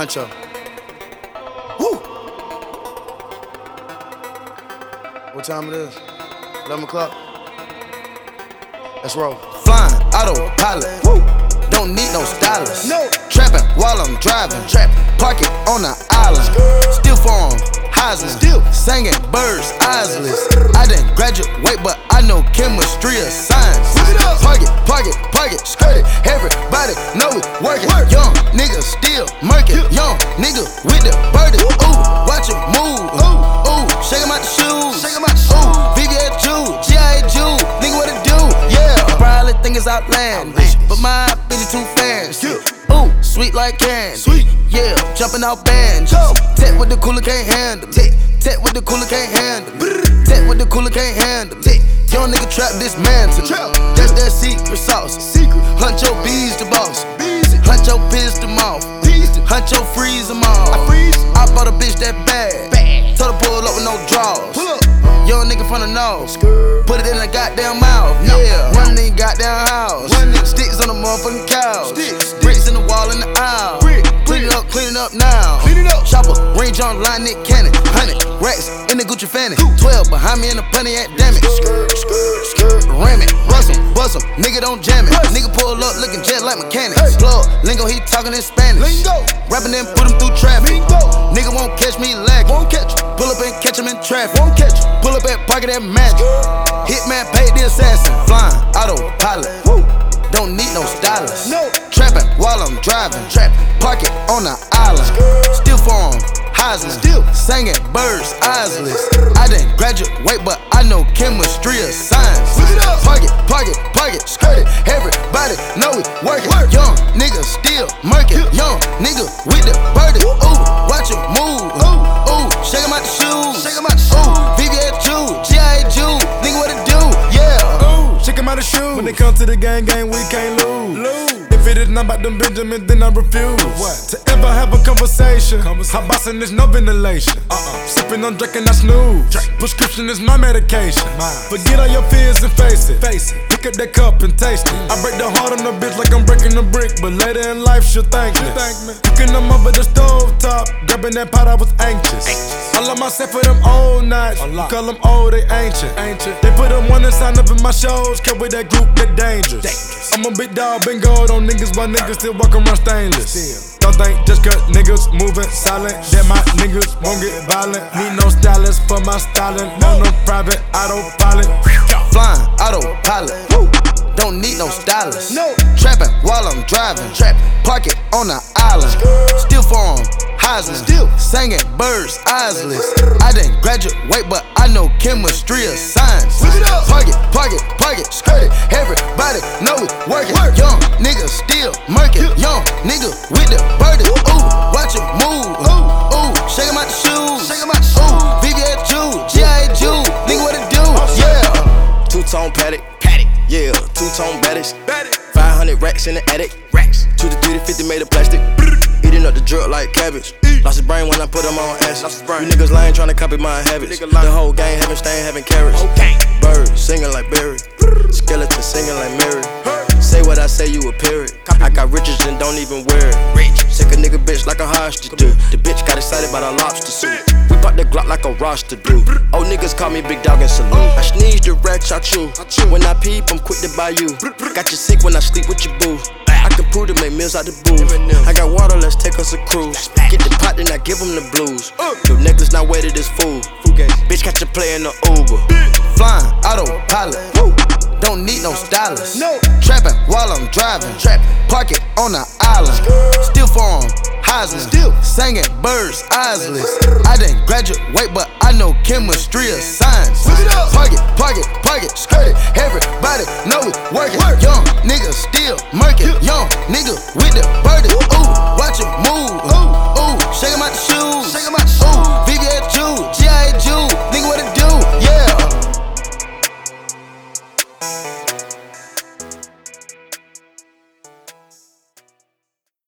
Huncho. Woo! What time it is? 11 o'clock? Let's roll. Flying autopilot. Woo! Don't need no stylist. No. Trapping while I'm driving. Trap. Park it on the island. Still form. Heisman. Still. Singing birds, eyeless. I didn't graduate, but I know chemistry of science. It. Park it, park it, park it, skirt it. Everybody know we working. Work. Young nigga still. Young nigga with the birdie. Ooh, watch it move. Ooh. ooh, shake 'em out the shoes. Shake 'em out the shoes. Ooh, VVS Jew, GI Jew, nigga what it do? Yeah, probably think it's outlandish, but my bitch is too fancy. Yeah. Ooh, sweet like candy. Sweet. Yeah, jumping out bands. Tech with the cooler can't handle. Tech, tech with the cooler can't handle. Tech with the cooler can't handle. Tech, young nigga trap this man to That's that secret sauce. Secret. Hunt your bees the boss. Beezy. Huncho piss them off. Huncho freeze them off. I freeze. I bought a bitch that bad. Bad. Told her pull up with no draws. Pull up. Young nigga from the nose. Put it in the goddamn mouth. No. Yeah. Run in goddamn house. Sticks on the motherfucking Clean it up, clean it up now. Clean it up. Chopper, range on line, Nick Cannon. Hundred racks in the Gucci fanny. Two. Twelve behind me in the Pontiac, damn it. Ram it, bust 'em, bust 'em. Nigga don't jam it. Nigga pull up looking jet like mechanics. Hey. Plug, lingo, he talking in Spanish. Lingo. Rapping and put him through traffic. Lingo. Nigga won't catch me lacking. Won't catch. Pull up and catch him in traffic. Won't catch. Pull up at pocket that magic. Hitman paid the assassin. Flying autopilot. Woo. Don't need no stylist. No. Trapping while I'm driving. Trap. Park it on the island. Still form. Heisman. Still. Singing birds, eyeless. I didn't graduate, but I know chemistry of science. Whip it up. Park it, park it, park it, skirt it. Everybody know we working. Work. Young nigga still murking. Young nigga with the birdie. Ooh, watch it move. Ooh. ooh, shake 'em out the shoes. Shake 'em out the shoes. Ooh, VVS Jew, GI Jew, nigga what it do? Yeah. Ooh. Shake him out the shoes. When it comes to the gang, gang, we can't lose. Lose. If it is not about them Benjamins, then I refuse. What? To ever have a conversation. Conversation. Hot bossing, there's no ventilation. Uh-uh. Sipping on drinking, I snooze. Prescription is my medication. Mine. Forget all your fears and face it. Face it. Pick up that cup and taste it. I break the heart on the bitch like I'm breaking a brick, but later in life she'll thank me. thank me. Cooking them up at the stove top, grabbing that pot, I was anxious. I love myself for them old nights. Call them old, oh, they ancient. Ancient. They put them one and sign up in my shows. Kept with that group, they dangerous. Dangerous. I'm a big dog, been gold on niggas, while niggas still walk around stainless. Still. Don't think just cause niggas moving silent that my niggas won't get violent. Need no stylist for my styling. On no private I don't autopilot. Flying autopilot. Don't need no stylist. No. Trapping while I'm driving. Park it on the island. Still form. Heisman. Still. Singing birds, eyeless. I didn't graduate, but I know chemistry of science. Whip it up. Park it, park it, park it, skirt it. Everybody know we working. Work. Young nigga still murking. Young nigga with the birdie. Ooh, watch it move. Ooh. ooh, shake 'em out the shoes. Shake 'em out the shoes. Ooh, VVS Jew, GI Jew, nigga what it do? Oh, yeah. Two tone paddock. Paddock. Yeah, two tone baddest. Baddest. 500 racks in the attic. Racks. Two to three to 50 made of plastic. Eating up the drug like cabbage. Lost his brain when I put him on acid. Lost his brain. You niggas lying trying to copy my habits. The whole gang having stain, having carrots. Birds singing like Barry. Skeleton singing like Mary. Say what I say, you a parrot. I got riches and don't even wear it. Sick a nigga bitch like a hostage do. The bitch got excited by the lobster suit. We bought the Glock like a roster do. Old niggas call me big dog and salute. I sneeze the ratch, I chew. When I peep, I'm quick to buy you. Got you sick when I sleep with your boo. I can prove to make meals out the booth. I got water, let's take us a cruise. Get the pot, then I give them the blues. Your necklace not weighted as food. Bitch, catch a play in the Uber. Flying autopilot. Don't need no stylist. No. Trapping while I'm driving. Park it on the island. Still form. Heisman. Still. Singing birds, eyeless. I didn't graduate, but I know chemistry of science. Whip it up. Park it, park it, park it, skirt it. Everybody know working. Work. Young nigga still murking. Young nigga with the birdie. Ooh, watch it move.